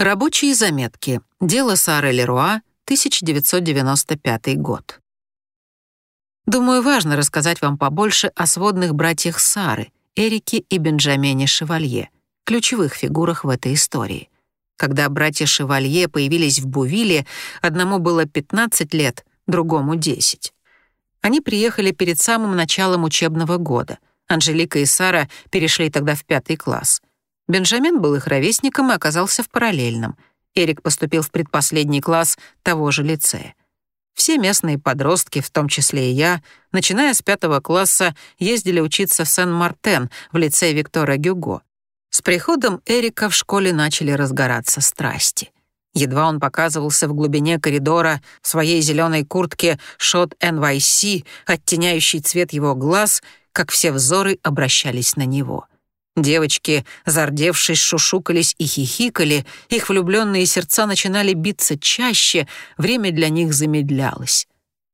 Рабочие заметки. Дело Сары Леруа, 1995 год. Думаю, важно рассказать вам побольше о сводных братьях Сары, Эрике и Бенджамине Шевалье, ключевых фигурах в этой истории. Когда братья Шевалье появились в Бувиле, одному было 15 лет, другому — 10. Они приехали перед самым началом учебного года. Анжелика и Сара перешли тогда в пятый класс — Бенджамин был их ровесником и оказался в параллельном. Эрик поступил в предпоследний класс того же лицея. Все местные подростки, в том числе и я, начиная с пятого класса, ездили учиться в Сен-Мартен, в лице Виктора Гюго. С приходом Эрика в школе начали разгораться страсти. Едва он показывался в глубине коридора в своей зеленой куртке шот NYC, оттеняющий цвет его глаз, как все взоры обращались на него. Девочки, зардевшись, шушукались и хихикали, их влюбленные сердца начинали биться чаще, время для них замедлялось.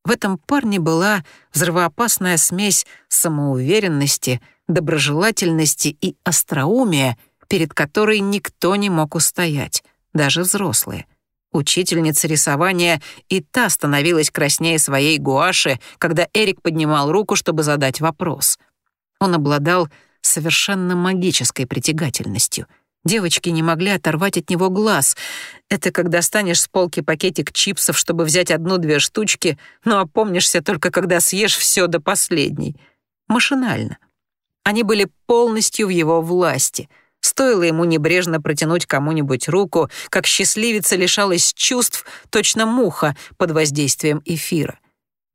В этом парне была взрывоопасная смесь самоуверенности, доброжелательности и остроумия, перед которой никто не мог устоять, даже взрослые. Учительница рисования и та становилась краснее своей гуаши, когда Эрик поднимал руку, чтобы задать вопрос. Он обладал совершенно магической притягательностью. Девочки не могли оторвать от него глаз. Это когда станешь с полки пакетик чипсов, чтобы взять одну-две штучки, но опомнишься только когда съешь все до последней. Машинально. Они были полностью в его власти. Стоило ему небрежно протянуть кому-нибудь руку, как счастливица лишалась чувств, точно муха под воздействием эфира.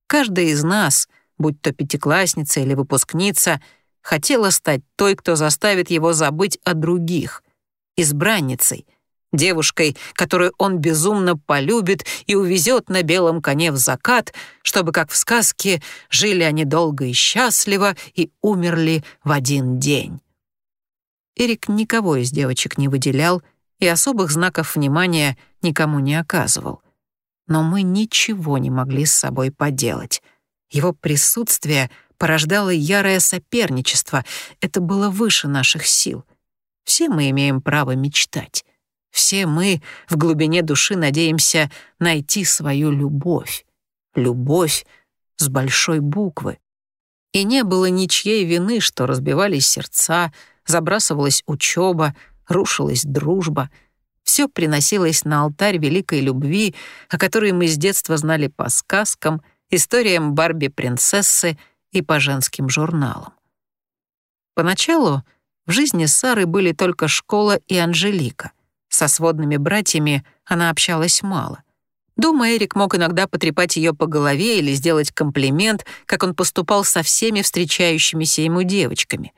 Каждая из нас, будь то пятиклассница или выпускница — хотела стать той, кто заставит его забыть о других, избранницей, девушкой, которую он безумно полюбит и увезет на белом коне в закат, чтобы, как в сказке, жили они долго и счастливо и умерли в один день. Эрик никого из девочек не выделял и особых знаков внимания никому не оказывал. Но мы ничего не могли с собой поделать. Его присутствие порождало ярое соперничество. Это было выше наших сил. Все мы имеем право мечтать. Все мы в глубине души надеемся найти свою любовь. Любовь с большой буквы. И не было ничьей вины, что разбивались сердца, забрасывалась учеба, рушилась дружба. Все приносилось на алтарь великой любви, о которой мы с детства знали по сказкам, историям Барби-принцессы — и по женским журналам. Поначалу в жизни Сары были только школа и Анжелика. Со сводными братьями она общалась мало. Дома Эрик мог иногда потрепать ее по голове или сделать комплимент, как он поступал со всеми встречающимися ему девочками.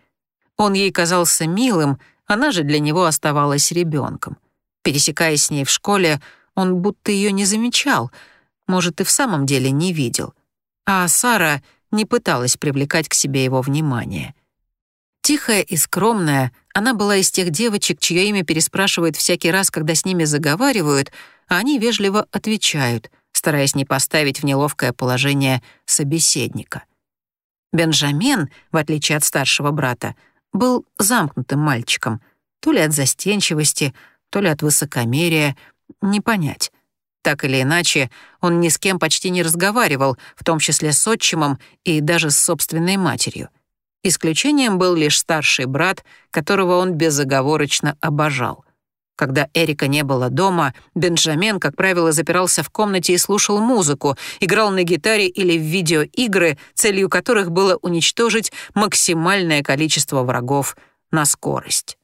Он ей казался милым, она же для него оставалась ребенком. Пересекаясь с ней в школе, он будто ее не замечал, может, и в самом деле не видел. А Сара не пыталась привлекать к себе его внимание. Тихая и скромная, она была из тех девочек, чье имя переспрашивают всякий раз, когда с ними заговаривают, а они вежливо отвечают, стараясь не поставить в неловкое положение собеседника. Бенджамин, в отличие от старшего брата, был замкнутым мальчиком, то ли от застенчивости, то ли от высокомерия, не понять. Так или иначе, он ни с кем почти не разговаривал, в том числе с отчимом и даже с собственной матерью. Исключением был лишь старший брат, которого он безоговорочно обожал. Когда Эрика не было дома, Бенджамин, как правило, запирался в комнате и слушал музыку, играл на гитаре или в видеоигры, целью которых было уничтожить максимальное количество врагов на скорость.